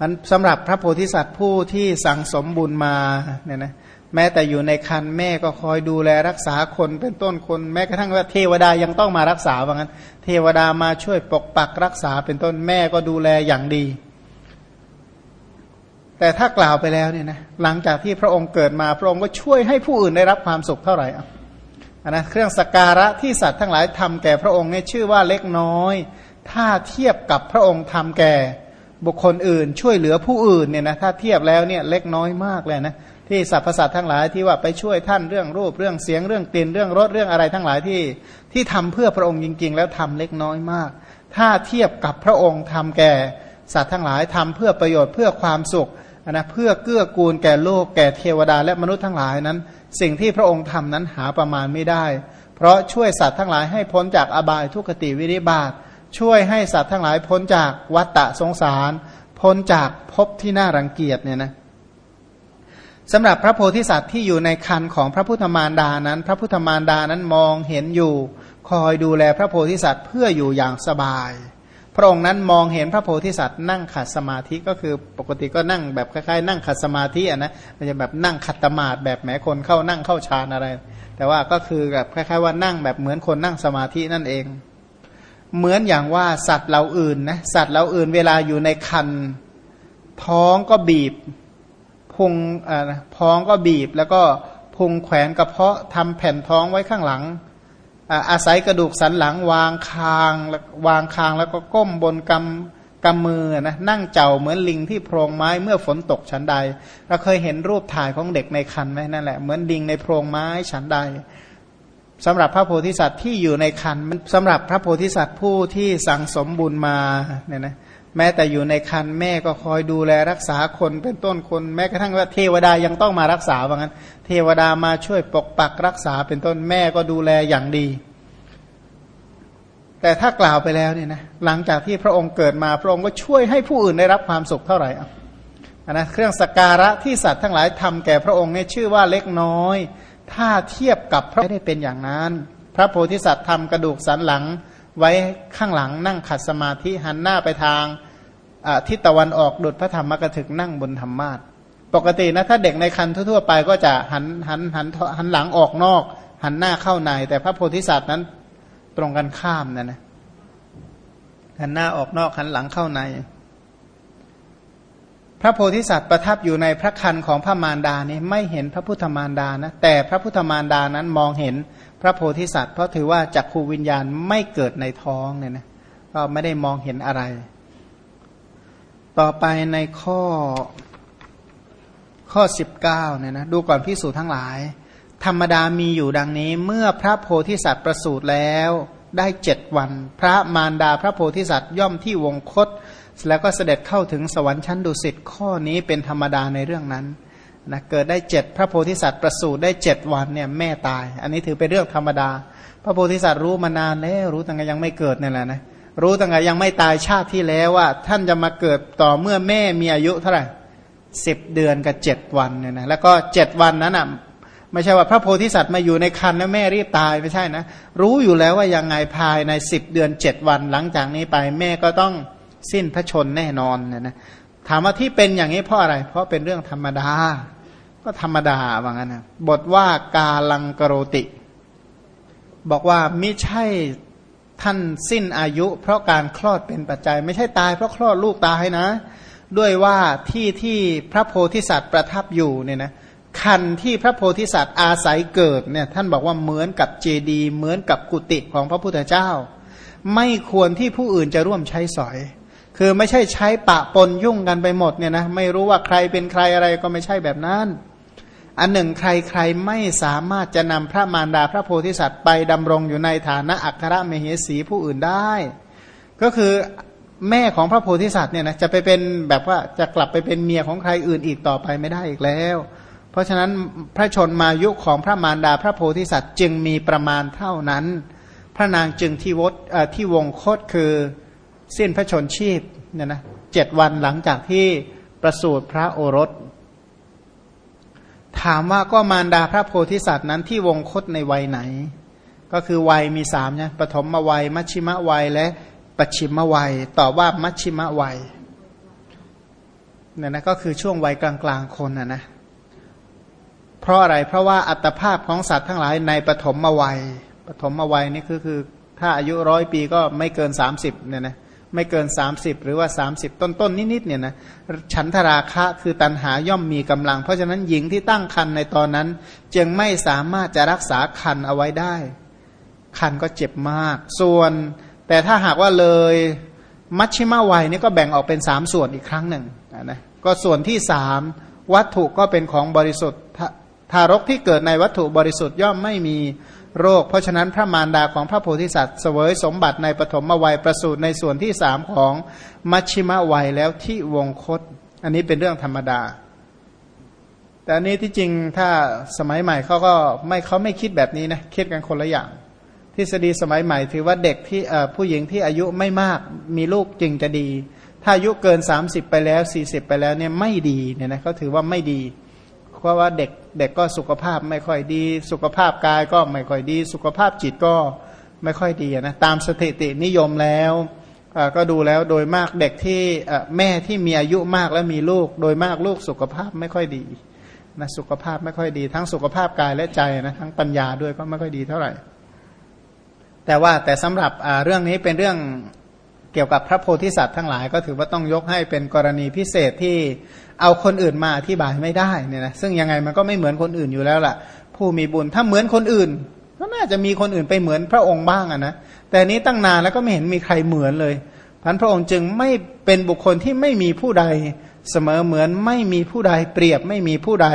มันสำหรับพระโพธิสัตว์ผู้ที่สั่งสมบุญมาเนี่ยนะแม้แต่อยู่ในคันแม่ก็คอยดูแลรักษาคนเป็นต้นคน แม้กระทั่งว่าเทวดายังต้องมารักษาว่างั้น เทวดามาช่วยปกปักรักษาเป็นต้นแม่ก็ดูแลอย่างดี แต่ถ้ากล่าวไปแล้วเนี่ยนะหลังจากที่พระองค์เกิดมาพระองค์ก็ช่วยให้ผู้อื่นได้รับความสุขเท่าไหร่อะนะเครื่องสการะที่สัตว์ทั้งหลายทำแก่พระองค์เนี่ยชื่อว่าเล็กน้อย ถ้าเทียบกับพระองค์ทำแก่ บุคคลอื่น ช่วยเหลือผู้อื่นเนี่ยนะถ้าเทียบแล้วเนี่ยเล็กน้อยมากเลยนะที่สรรพสัตว์ทั้งหลายที่ว่าไปช่วยท่านเรื่องรูปเรื่องเสียงเรื่องกลิ่นเรื่องรสเรื่องอะไรทั้งหลายที่ที่ทำเพื่อพระองค์จริง ๆ แล้วทำเล็กน้อยมาก ถ้าเทียบกับพระองค์ทำแก่สัตว์ทั้งหลายทำเพื่อประโยชน์เพื่อความสุขนะเพื่อเกื้อกูลแก่โลกแก่เทวดาและมนุษย์ทั้งหลายนั้น สิ่งที่พระองค์ทำนั้นหาประมาณไม่ได้ เพราะช่วยสัตว์ทั้งหลายให้พ้นจากอบายทุกขติวิริบาต ช่วยให้สัตว์ทั้งหลายพ้นจากวัฏฏะสงสาร พ้นจากภพที่น่ารังเกียจเนี่ยนะสำหรับพระโพธิสัตว์ที่อยู่ในคันของพระพุทธมารดานั้น พระพุทธมารดานั้นมองเห็นอยู่ คอยดูแลพระโพธิสัตว์เพื่ออยู่อย่างสบาย พระองค์นั้นมองเห็นพระโพธิสัตว์นั่งขัดสมาธิก็คือปกติก็นั่งแบบคล้ายๆ นั่งขัดสมาธิอะนะมันจะแบบนั่งขัดตมาดแบบแหมคนเข้านั่งเข้าฌานอะไร แต่ว่าก็คือแบบคล้ายๆว่านั่งแบบเหมือนคนนั่งสมาธินั่นเอง เหมือนอย่างว่าสัตว์เราอื่นนะสัตว์เราอื่น เวลาอยู่ในคันท้องก็บีบพุงท้องก็บีบ แล้วก็พุงแขวนกระเพาะทำแผ่นท้องไว้ข้างหลังอาศัยกระดูกสันหลังวางคางวางคางแล้วก็ก้มบนกำกำมือนะนั่งเจ้าเหมือนลิงที่โพรงไม้เมื่อฝนตกชั้นใด เราเคยเห็นรูปถ่ายของเด็กในคันไหมนั่นแหละเหมือนลิงในโพรงไม้ชั้นใด สำหรับพระโพธิสัตว์ที่อยู่ในคันสำหรับพระโพธิสัตว์ผู้ที่สั่งสมบุญมาเนี่ยนะแม้แต่อยู่ในคันแม่ก็คอยดูแลรักษาคนเป็นต้นคน แม้กระทั่งว่าเทวดายังต้องมารักษาว่างั้น เทวดามาช่วยปกปักรักษาเป็นต้นแม่ก็ดูแลอย่างดี แต่ถ้ากล่าวไปแล้วเนี่ยนะหลังจากที่พระองค์เกิดมาพระองค์ก็ช่วยให้ผู้อื่นได้รับความสุขเท่าไหร่อะนะเครื่องสการะที่สัตว์ทั้งหลายทำแก่พระองค์เนี่ยชื่อว่าเล็กน้อย ถ้าเทียบกับพระไม่ได้เป็นอย่างนั้น พระโพธิสัตว์ทำกระดูกสันหลังไว้ข้างหลังนั่งขัดสมาธิหันหน้าไปทางทิศตะวันออกดุดพระธรรมกถึกนั่งบนธรรมาทปกตินะถ้าเด็กในคันทั่วๆไปก็จะหันหันหันหันหลังออกนอก หันหน้าเข้าใน แต่พระโพธิสัตว์นั้นตรงกันข้ามนะนะหันหน้าออกนอกหันหลังเข้าใน พระโพธิสัตว์ประทับอยู่ในพระคันของพระมารดานี่ไม่เห็นพระพุทธมารดานะแต่พระพุทธมารดานั้นมองเห็นพระโพธิสัตว์ เพราะถือว่าจักขูวิญญาณไม่เกิดในท้องเนี่ยนะก็ไม่ได้มองเห็นอะไร ต่อไปในข้อข้อสิบเก้าเนี่ยนะดูก่อนพิสูจทั้งหลาย ธรรมดามีอยู่ดังนี้ เมื่อพระโพธิสัตว์ประสูติแล้วได้เจ็ดวัน พระมารดาพระโพธิสัตว์ย่อมที่วงคต แล้วก็เสด็จเข้าถึงสวรรค์ชั้นดุสิตข้อนี้เป็นธรรมดาในเรื่องนั้นนะเกิดได้เจ็ดพระโพธิสัตว์ประสูติได้เจ็ดวันเนี่ยแม่ตาย อันนี้ถือเป็นเรื่องธรรมดา พระโพธิสัตว์รู้มานานแล้วรู้ตั้งแต่ยังไม่เกิดนี่แหละนะรู้ตั้งแต่ยังไม่ตายชาติที่แล้วว่า ท่านจะมาเกิดต่อเมื่อแม่มีอายุเท่าไหร่สิบเดือนกับเจ็ดวันเนี่ยนะแล้วก็เจ็ดวันนั้นอะไม่ใช่ว่าพระโพธิสัตว์มาอยู่ในคันแล้วแม่รีบตายไม่ใช่นะรู้อยู่แล้วว่ายังไงภายในสิบเดือนเจ็ดวันหลังจากนี้ไปแม่ก็ต้อง สิ้นพระชนแน่นอนเนี่ยนะถามว่าที่เป็นอย่างนี้เพราะอะไร เพราะเป็นเรื่องธรรมดา ก็ธรรมดาว่างั้นนะบทว่ากาลังกโรติ บอกว่าไม่ใช่ท่านสิ้นอายุ เพราะการคลอดเป็นปัจจัย ไม่ใช่ตายเพราะคลอดลูกตายนะ ด้วยว่าที่ที่พระโพธิสัตว์ประทับอยู่เนี่ยนะคันที่พระโพธิสัตว์อาศัยเกิดเนี่ยท่านบอกว่าเหมือนกับเจดี เหมือนกับกุฏิของพระพุทธเจ้า ไม่ควรที่ผู้อื่นจะร่วมใช้สอย คือไม่ใช่ใช้ปะปนยุ่งกันไปหมดเนี่ยนะไม่รู้ว่าใครเป็นใครอะไรก็ไม่ใช่แบบนั้น อันหนึ่งใครๆไม่สามารถจะนำพระมารดาพระโพธิสัตว์ไปดำรงอยู่ในฐานะอัครมเหสีผู้อื่นได้ ก็คือแม่ของพระโพธิสัตว์เนี่ยนะจะไปเป็นแบบว่าจะกลับไปเป็นเมียของใครอื่นอีกต่อไปไม่ได้อีกแล้ว เพราะฉะนั้นพระชนมายุของพระมารดาพระโพธิสัตว์จึงมีประมาณเท่านั้น พระนางจึงที่วดที่วงโคตคือ สิ้นพระชนชีพเนี่ยนะเจ็ดวันหลังจากที่ประสูติพระโอรส ถามว่าก็มารดาพระโพธิสัตว์นั้นที่วงคตในวัยไหน ก็คือวัยมีสามเนี่ยปฐมวัย มัชชิมวัยและปัจฉิมวัยตอบว่ามัชชิมวัยเนี่ยนะก็คือช่วงวัยกลางๆคนนะนะเพราะอะไรเพราะว่าอัตภาพของสัตว์ทั้งหลายในปฐมวัยปฐมวัยนี่คือคือถ้าอายุร้อยปีก็ไม่เกิน30เนี่ยนะ ไม่เกิน 30 หรือว่า 30 ต้นๆนนิดๆเนี่ยนะฉันทราคะคือตันหาย่อมมีกำลัง เพราะฉะนั้นหญิงที่ตั้งคันในตอนนั้น จึงไม่สามารถจะรักษาคันเอาไว้ได้ คันก็เจ็บมาก ส่วน แต่ถ้าหากว่าเลยมัชชิมาวัยนี่ก็แบ่งออกเป็นสามส่วนอีกครั้งหนึ่งนะก็ส่วนที่สามวัตถุก็เป็นของบริสุทธิ์ทารกที่เกิดในวัตถุบริสุทธิ์ย่อมไม่มี โรค เพราะฉะนั้นพระมารดาของพระโพธิสัตว์เสวยสมบัติในปฐมวัยประสูติในส่วนที่สามของมัชชิมวัยแล้วที่วงคต อันนี้เป็นเรื่องธรรมดา แต่อันนี้ที่จริงถ้าสมัยใหม่เขาก็ไม่เขาไม่คิดแบบนี้นะคิดกันคนละอย่างทฤษฎีสมัยใหม่ถือว่าเด็กที่ผู้หญิงที่อายุไม่มากมีลูกจึงจะดี ถ้าอายุเกิน 30 ไปแล้ว 40 ไปแล้วเนี่ยไม่ดีเนี่ยนะเขาถือว่าไม่ดี เพราะว่าเด็กเด็กก็สุขภาพไม่ค่อยดี สุขภาพกายก็ไม่ค่อยดี สุขภาพจิตก็ไม่ค่อยดีนะตามสถิตินิยมแล้วก็ดูแล้วโดยมากเด็กที่แม่ที่มีอายุมากแล้วมีลูก โดยมากลูกสุขภาพไม่ค่อยดีนะสุขภาพไม่ค่อยดี ทั้งสุขภาพกายและใจนะทั้งปัญญาด้วยก็ไม่ค่อยดีเท่าไหร่ แต่ว่าแต่สำหรับเรื่องนี้เป็นเรื่อง เกี่ยวกับพระโพธิสัตว์ทั้งหลายก็ถือว่าต้องยกให้เป็นกรณีพิเศษที่เอาคนอื่นมาอธิบายไม่ได้เนี่ยนะซึ่งยังไงมันก็ไม่เหมือนคนอื่นอยู่แล้วล่ะ ผู้มีบุญถ้าเหมือนคนอื่น ก็น่าจะมีคนอื่นไปเหมือนพระองค์บ้างอะนะแต่นี้ตั้งนานแล้วก็ไม่เห็นมีใครเหมือนเลยพันพระองค์จึงไม่เป็นบุคคลที่ไม่มีผู้ใด เสมอเหมือนไม่มีผู้ใดเปรียบไม่มีผู้ใด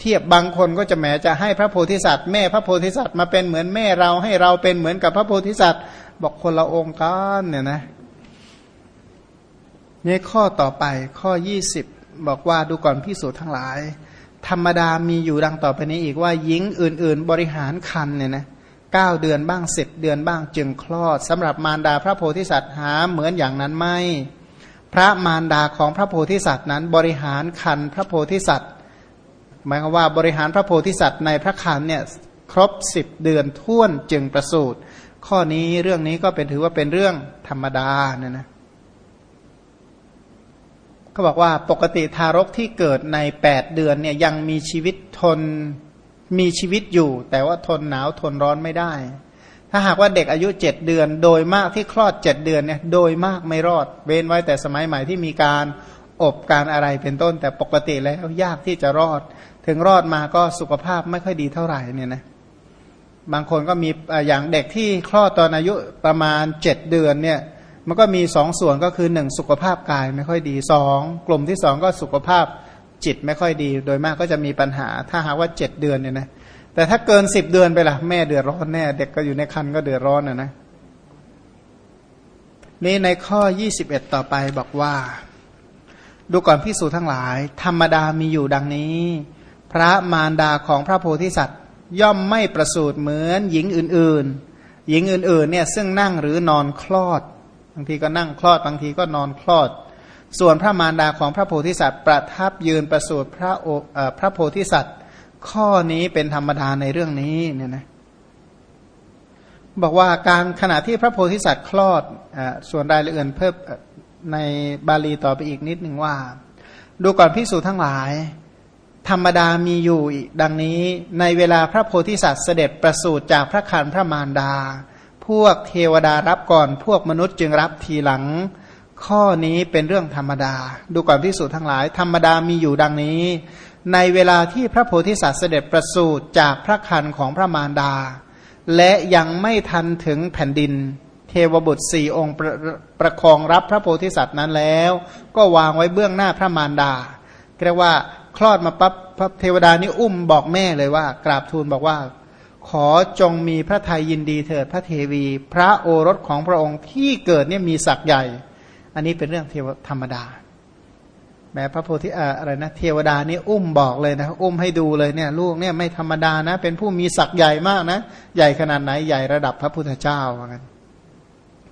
เทียบบางคนก็จะแหมจะให้พระโพธิสัตว์ แม่พระโพธิสัตว์มาเป็นเหมือนแม่เราให้เราเป็นเหมือนกับพระโพธิสัตว์ บอกคนละองค์กันเนี่ยนะ นี่ข้อต่อไปข้อยี่สิบบอกว่าดูก่อนพิสูจน์ทั้งหลาย ธรรมดามีอยู่ดังต่อไปนี้อีกว่าหญิงอื่น ๆ บริหารคันเนี่ยนะเก้าเดือนบ้างสิบเดือนบ้างจึงคลอดสำหรับมารดาพระโพธิสัตว์หาเหมือนอย่างนั้นไม่ พระมารดาของพระโพธิสัตว์นั้น บริหารคันพระโพธิสัตว์หมายความว่าบริหารพระโพธิสัตว์ในพระคันเนี่ยครบสิบเดือนท่วนจึงประสูติข้อนี้เรื่องนี้ก็เป็นถือว่าเป็นเรื่องธรรมดาเนี่ยนะ เขาบอกว่าปกติทารกที่เกิดในแปดเดือนเนี่ยยังมีชีวิตทนมีชีวิตอยู่ แต่ว่าทนหนาวทนร้อนไม่ได้ ถ้าหากว่าเด็กอายุเจ็ดเดือน โดยมากที่คลอดเจ็ดเดือนเนี่ยโดยมากไม่รอด เว้นไว้แต่สมัยใหม่ที่มีการอบการอะไรเป็นต้น แต่ปกติแล้วยากที่จะรอด ถึงรอดมาก็สุขภาพไม่ค่อยดีเท่าไหร่เนี่ยนะบางคนก็มีอย่างเด็กที่คลอดตอนอายุประมาณเจ็ดเดือนเนี่ย มันก็มีสองส่วนก็คือหนึ่งสุขภาพกายไม่ค่อยดีสองกลุ่มที่สองก็สุขภาพจิตไม่ค่อยดี โดยมากก็จะมีปัญหา ถ้าหากว่าเจ็ดเดือนเนี่ยนะแต่ถ้าเกินสิบเดือนไปล่ะแม่เดือดร้อนแน่เด็กก็อยู่ในคันก็เดือดร้อนนะนะนี่ในข้อยี่สิบเอ็ดต่อไปบอกว่า ดูก่อนพิสูจทั้งหลาย ธรรมดามีอยู่ดังนี้ พระมารดาของพระโพธิสัตว์ ย่อมไม่ประสูติเหมือนหญิงอื่น ๆ หญิงอื่นๆเนี่ยซึ่งนั่งหรือนอนคลอด บางทีก็นั่งคลอดบางทีก็นอนคลอด ส่วนพระมารดาของพระโพธิสัตว์ ประทับยืนประสูติพระโอพระโพธิสัตว์ ข้อนี้เป็นธรรมดาในเรื่องนี้เนี่ยนะบอกว่าการขณะที่พระโพธิสัตว์คลอดอส่วนรายละเอียดเพิ่มในบาลีต่อไปอีกนิดหนึ่งว่า ดูก่อนพิสูจทั้งหลาย ธรรมดามีอยู่ดังนี้ในเวลาพระโพธิสัตว์เสด็จประสูติจากพระคันพระมารดา พวกเทวดารับก่อน พวกมนุษย์จึงรับทีหลัง ข้อนี้เป็นเรื่องธรรมดา ดูก่อนพิสูจนทั้งหลาย ธรรมดามีอยู่ดังนี้ ในเวลาที่พระโพธิสัตว์เสด็จประสูติจากพระคันของพระมารดา และยังไม่ทันถึงแผ่นดิน เทวบุตรสี่องค์ประประคองรับพระโพธิสัตว์นั้นแล้ว ก็วางไว้เบื้องหน้าพระมารดาเรียกว่าคลอดมาปั๊บพระเทวดานี่อุ้มบอกแม่เลยว่า กราบทูลบอกว่า ขอจงมีพระทัยยินดีเถิดพระเทวี พระโอรสของพระองค์ที่เกิดเนี่ยมีศักย์ใหญ่ อันนี้เป็นเรื่องเทวธรรมดา แม้พระโพธิอะไรนะเทวดานี่อุ้มบอกเลยนะอุ้มให้ดูเลยเนี่ยลูกเนี่ยไม่ธรรมดานะ เป็นผู้มีศักย์ใหญ่มากนะ ใหญ่ขนาดไหนใหญ่ระดับพระพุทธเจ้าว่างั้น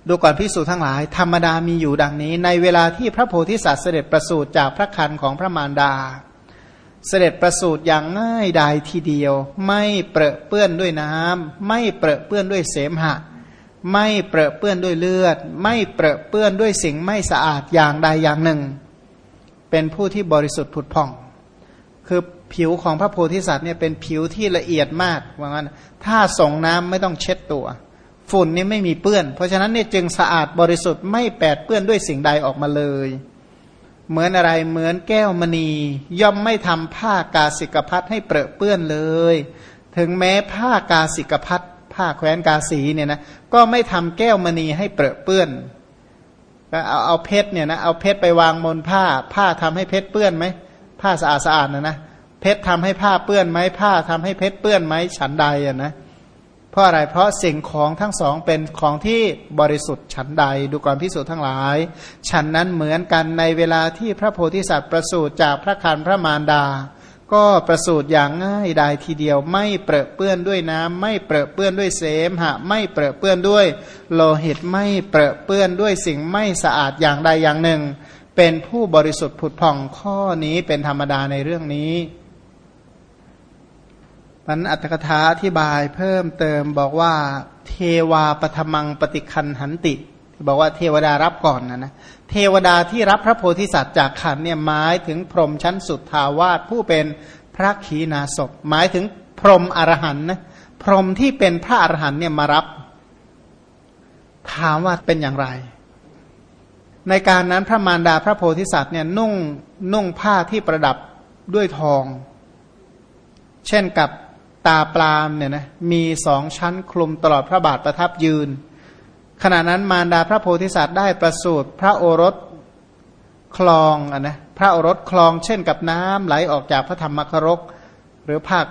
ดูก่อนพิสูจน์ทั้งหลาย ธรรมดามีอยู่ดังนี้ ในเวลาที่พระโพธิสัตว์เสด็จประสูติจากพระคันของพระมารดา เสด็จประสูติอย่างง่ายดายทีเดียว ไม่เปรอะเปื้อนด้วยน้ำไม่เปรอะเปื้อนด้วยเสมหะ ไม่เปรอะเปื้อนด้วยเลือด ไม่เปรอะเปื้อนด้วยสิ่งไม่สะอาดอย่างใดอย่างหนึ่ง เป็นผู้ที่บริสุทธิ์ผุดผ่อง คือผิวของพระโพธิสัตว์เนี่ยเป็นผิวที่ละเอียดมากว่างั้นถ้าส่งน้ำไม่ต้องเช็ดตัว ฝุ่นนี่ไม่มีเปื้อน เพราะฉะนั้นเนี่ยจึงสะอาดบริสุทธิ์ไม่แปดเปื้อนด้วยสิ่งใดออกมาเลย เหมือนอะไรเหมือนแก้วมณี ย่อมไม่ทำผ้ากาสิกพัดให้เปรอะเปื้อนเลย ถึงแม้ผ้ากาสิกพัดผ้าแคว้นกาสีเนี่ยนะก็ไม่ทำแก้วมณีให้เปรอะเปื้อนเอาเอาเพชรเนี่ยนะเอาเพชรไปวางบนผ้า ผ้าทำให้เพชรเปื้อนไหมผ้าสะอาดสะอาดนะนะเพชรทำให้ผ้าเปื้อนไหมผ้าทำให้เพชรเปื้อนไหมฉันใดอะนะ เพราะอะไรเพราะสิ่งของทั้งสองเป็นของที่บริสุทธิ์ฉันใดดูก่อนพิสูจน์ทั้งหลาย ฉันนั้นเหมือนกันในเวลาที่พระโพธิสัตว์ประสูติจากพระคันพระมารดา ก็ประสูติอย่างง่ายดายทีเดียวไม่เปรอะเปื้อนด้วยน้ำไม่เปรอะเปื้อนด้วยเสมหะ ไม่เปรอะเปื้อนด้วย โลหิตไม่เปรอะเปื้อนด้วยสิ่งไม่สะอาดอย่างใดอย่างหนึ่ง เป็นผู้บริสุทธิ์ผุดผ่องข้อนี้เป็นธรรมดาในเรื่องนี้ มันอัตถกถาอธิบายเพิ่มเติมบอกว่าเทวาปธรรมังปฏิคันหันติ บอกว่าเทวดารับก่อนนะนะเทวดาที่รับพระโพธิสัตว์จากขันเนี่ยหมายถึงพรหมชั้นสุดทาวาสผู้เป็นพระขีณาสพหมายถึงพรหมอรหันนะพรหมที่เป็นพระอรหันเนี่ยมารับ ถามว่าเป็นอย่างไร ในการนั้นพระมารดาพระโพธิสัตว์เนี่ยนุ่งนุ่งผ้าที่ประดับด้วยทอง เช่นกับ ตาปลามเนี่ยนะมีสองชั้นคลุมตลอดพระบาทประทับยืน ขณะนั้นมารดาพระโพธิสัตว์ได้ประสูติพระโอรสคลองอะนะพระโอรสคลองเช่นกับน้ำไหลออกจากพระธรรมครก หรือภาค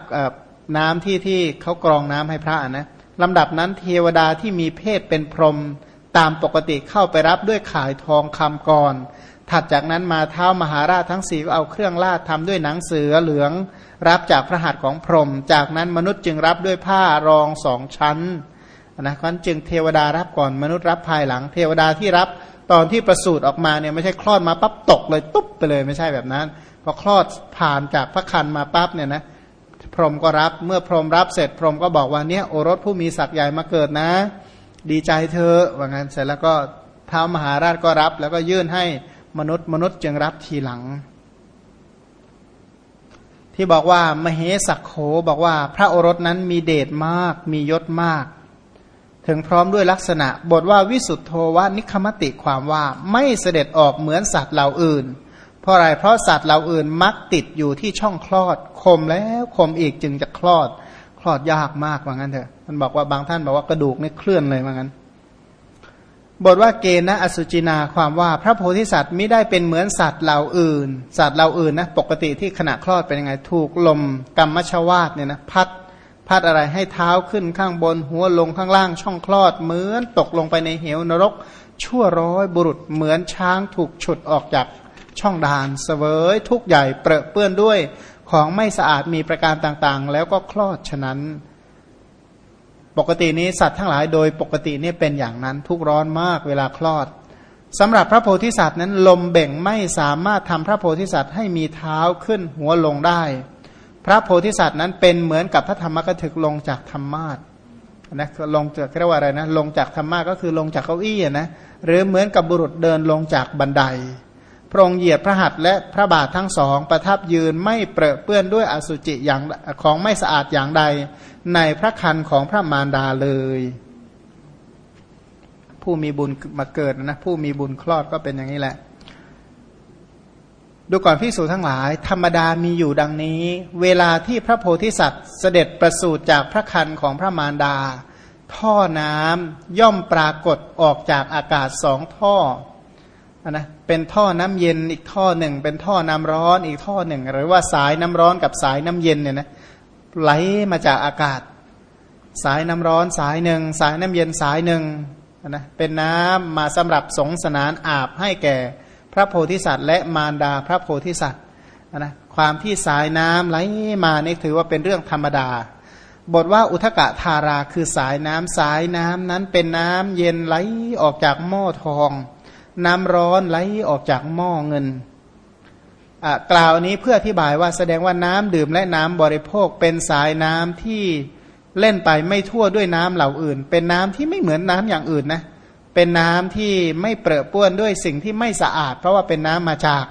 น้ำที่ที่เขากรองน้ำให้พระนะลำดับนั้นเทวดาที่มีเพศเป็นพรหมตามปกติเข้าไปรับด้วยขายทองคำก่อน ถัดจากนั้นมาเท้ามหาราชทั้งสี่เอาเครื่องลาดทำด้วยหนังเสือเหลือง รับจากพระหัตถ์ของพรหมจากนั้นมนุษย์จึงรับด้วยผ้ารองสองชั้นนะครันจึงเทวดารับก่อนมนุษย์รับภายหลัง เทวดาที่รับตอนที่ประสูติออกมาเนี่ยไม่ใช่คลอดมาปั๊บตกเลยตุ๊บไปเลยไม่ใช่แบบนั้นพอคลอดผ่านจากพระคันมาปั๊บเนี่ยนะพรหมก็รับเมื่อพรหมรับเสร็จพรหมก็บอกว่าเนี่ยโอรสผู้มีศักย์ใหญ่มาเกิดนะ ดีใจเธอว่างั้นเสร็จแล้วก็ท้ามหาราชก็รับแล้วก็ยื่นให้ มนุษย์มนุษย์จึงรับทีหลัง ที่บอกว่ามเหสักโขบอกว่าพระโอรสนั้นมีเดชมาก มียศมาก ถึงพร้อมด้วยลักษณะ บทว่าวิสุทธโทวานิคมติความว่าไม่เสด็จออกเหมือนสัตว์เหล่าอื่น เพราะอะไรเพราะสัตว์เหล่าอื่นมักติดอยู่ที่ช่องคลอด คมแล้วคมอีกจึงจะคลอด คลอดยากมากว่างั้นเถอะมันบอกว่าบางท่านบอกว่ากระดูกนี่เคลื่อนเลยว่างั้น บทว่าเกณฑ์นะอสุจินาความว่าพระโพธิสัตว์ไม่ได้เป็นเหมือนสัตว์เหล่าอื่น สัตว์เหล่าอื่นนะปกติที่ขณะคลอดเป็นยังไงถูกลมกรรมชวาตเนี่ยนะพัดพัดอะไรให้เท้าขึ้นข้างบนหัวลงข้างล่างช่องคลอดเหมือนตกลงไปในเหวนรก ชั่วร้อยบุรุษเหมือนช้างถูกฉุดออกจากช่องดานเสวยทุกใหญ่เปรอะเปื้อนด้วยของไม่สะอาดมีประการต่างๆ แล้วก็คลอดฉะนั้น ปกตินี้สัตว์ทั้งหลายโดยปกตินี่เป็นอย่างนั้นทุกร้อนมากเวลาคลอดสำหรับพระโพธิสัตว์นั้นลมเบ่งไม่สามารถทำพระโพธิสัตว์ให้มีเท้าขึ้นหัวลงได้ พระโพธิสัตว์นั้นเป็นเหมือนกับพระธรรมกถึกลงจากธรรมาทนะลงจากเรียกว่าอะไรนะลงจากธรรมาก็คือลงจากเก้าอี้นะหรือเหมือนกับบุรุษเดินลงจากบันได พระองค์เหยียดพระหัตถ์และพระบาททั้งสอง ประทับยืนไม่เปรอะเปื้อนด้วยอสุจิอย่างของไม่สะอาดอย่างใด ในพระคันของพระมารดาเลย ผู้มีบุญมาเกิดนะผู้มีบุญคลอดก็เป็นอย่างนี้แหละ ดูก่อนพิสูจทั้งหลาย ธรรมดามีอยู่ดังนี้ เวลาที่พระโพธิสัตว์เสด็จประสูติจากพระคันของพระมารดา ท่อน้ำย่อมปรากฏออกจากอากาศสองท่อ นะเป็นท่อน้ำเย็นอีกท่อหนึ่ง เป็นท่อน้ำร้อนอีกท่อหนึ่ง หรือว่าสายน้ำร้อนกับสายน้ำเย็นเนี่ยนะไหลมาจากอากาศ สายน้ำร้อนสายหนึ่ง สายน้ำเย็นสายหนึ่งนะเป็นน้ำมาสำหรับสงสนานอาบให้แก่ พระโพธิสัตว์ และมารดาพระโพธิสัตว์นะความที่สายน้ำไหลมานี่ถือว่าเป็นเรื่องธรรมดา บทว่าอุทกะธาราคือสายน้ำสายน้ำนั้นเป็นน้ำเย็นไหลออกจากหม้อทอง น้ำร้อนไหลออกจากหม้อเงินกล่าวนี้เพื่ออธิบายว่าแสดงว่าน้ำดื่มและน้ำบริโภคเป็นสายน้ำที่เล่นไปไม่ทั่วด้วยน้ำเหล่าอื่น เป็นน้ำที่ไม่เหมือนน้ำอย่างอื่นนะเป็นน้ำที่ไม่เปรอะป้วนด้วยสิ่งที่ไม่สะอาด เพราะว่าเป็นน้ำมาจาก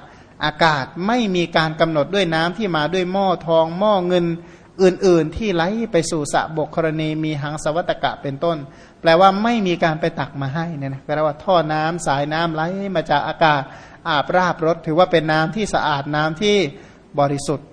อากาศไม่มีการกำหนดด้วยน้ำที่มาด้วยหม้อทองหม้อเงิน อื่นๆที่ไหลไปสู่สะบกกรณีมีหังสวัตกะเป็นต้น แปลว่าไม่มีการไปตักมาให้เนี่ยนะแปลว่าท่อน้ำสายน้ำไหลมาจากอากาศอาบราบรถ ถือว่าเป็นน้ำที่สะอาดน้ำที่บริสุทธิ์